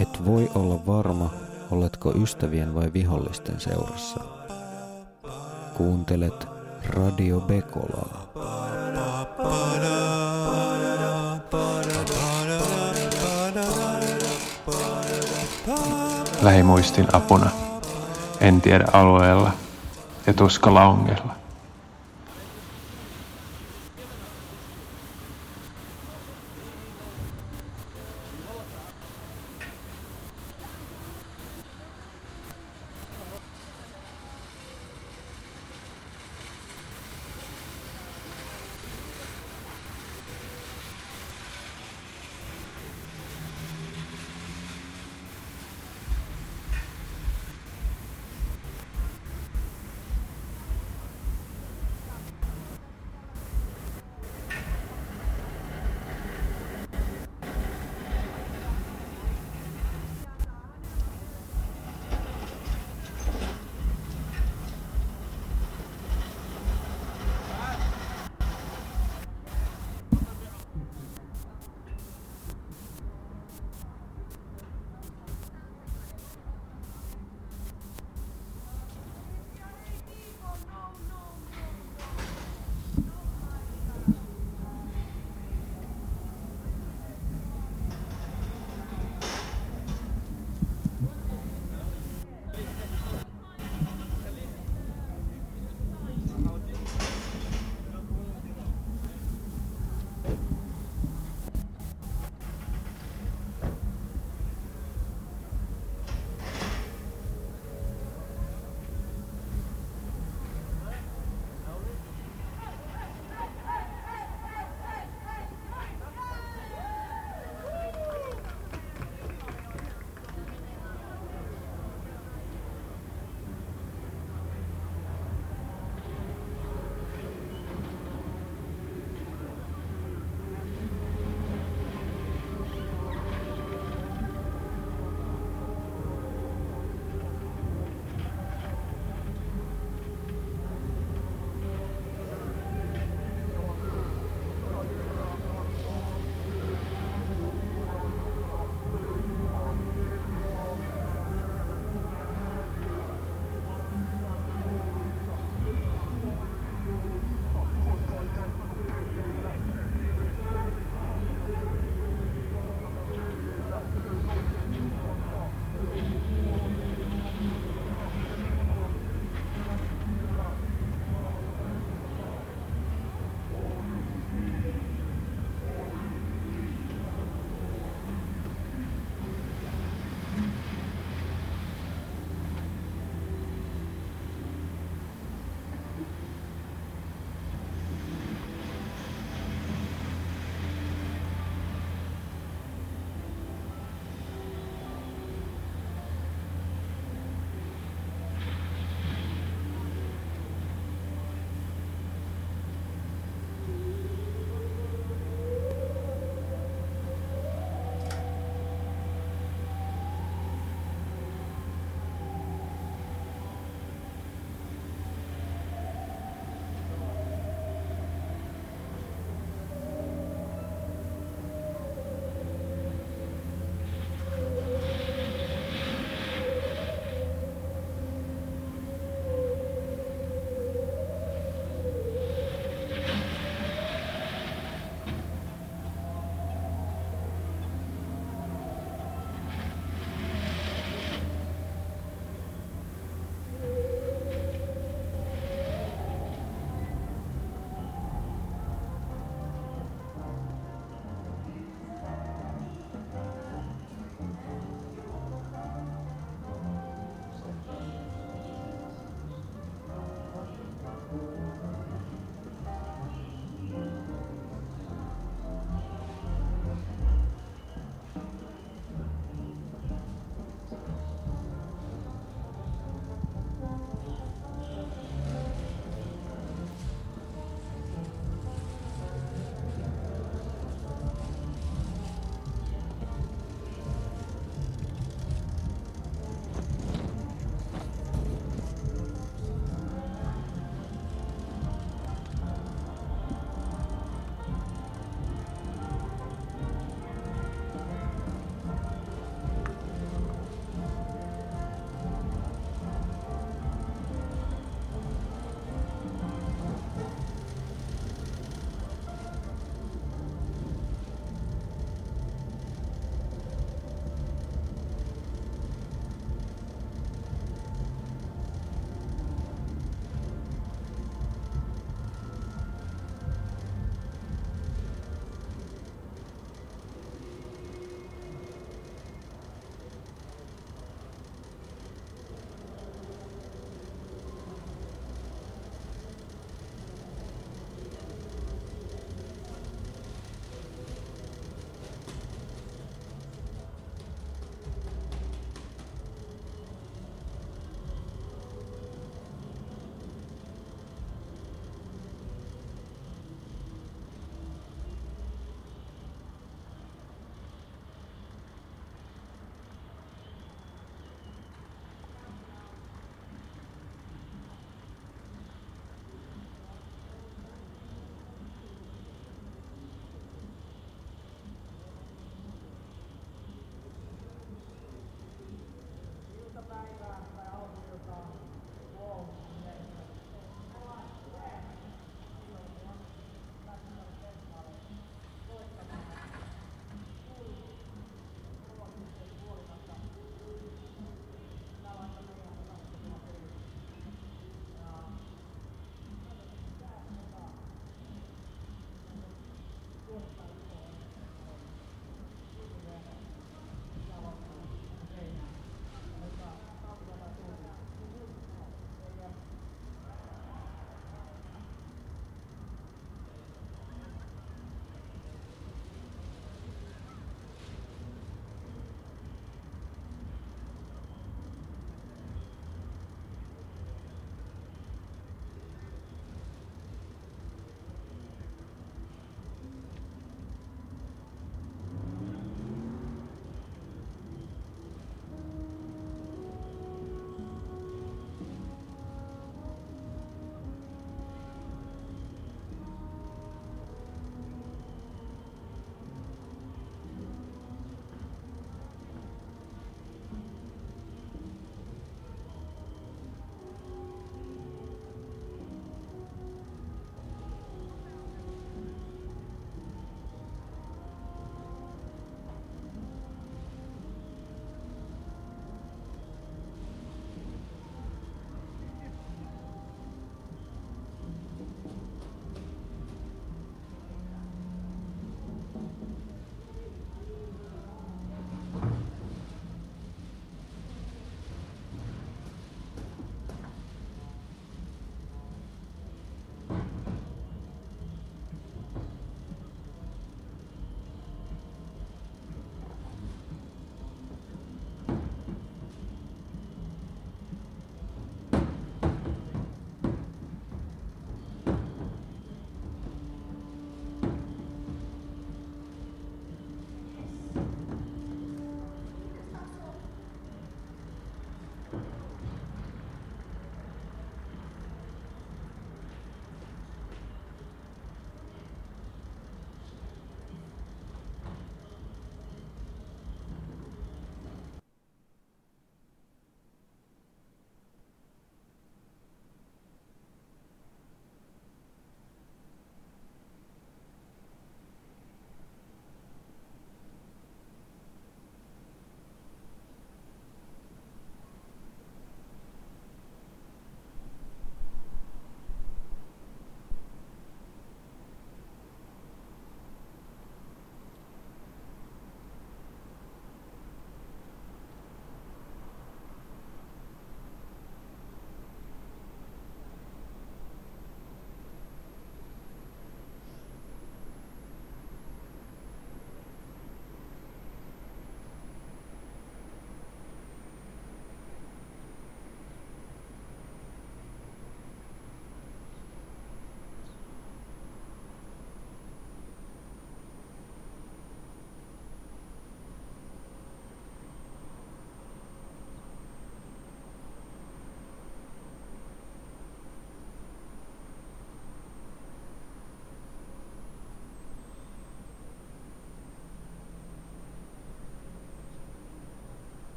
Et voi olla varma, oletko ystävien vai vihollisten seurassa. Kuuntelet Radio Bekolaa. Lähimuistin apuna. En tiedä alueella ja tuska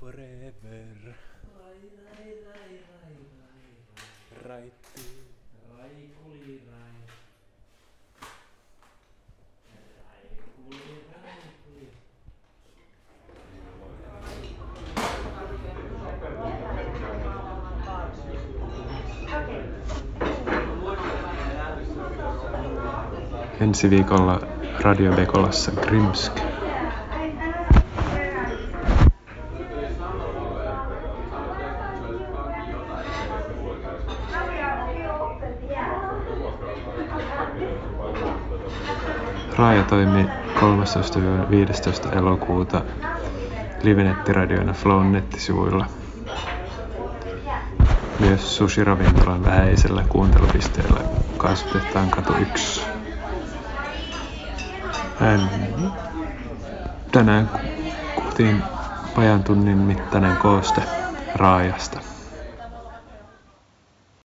forever. Rai, rai, rai, rai, rai, Raitti. rai, kuli, rai. Rai, kuli, rai, kuli. Ensi viikolla Radio Bekolassa Grimsk. Raaja toimi 13-15 elokuuta Livenettiradiona Flown nettisivuilla. Myös sushi-ravintolan vähäisellä kuuntelupisteellä kasvatetaan katu 1. Hän... Tänään kuultiin pajan tunnin mittainen kooste Raajasta.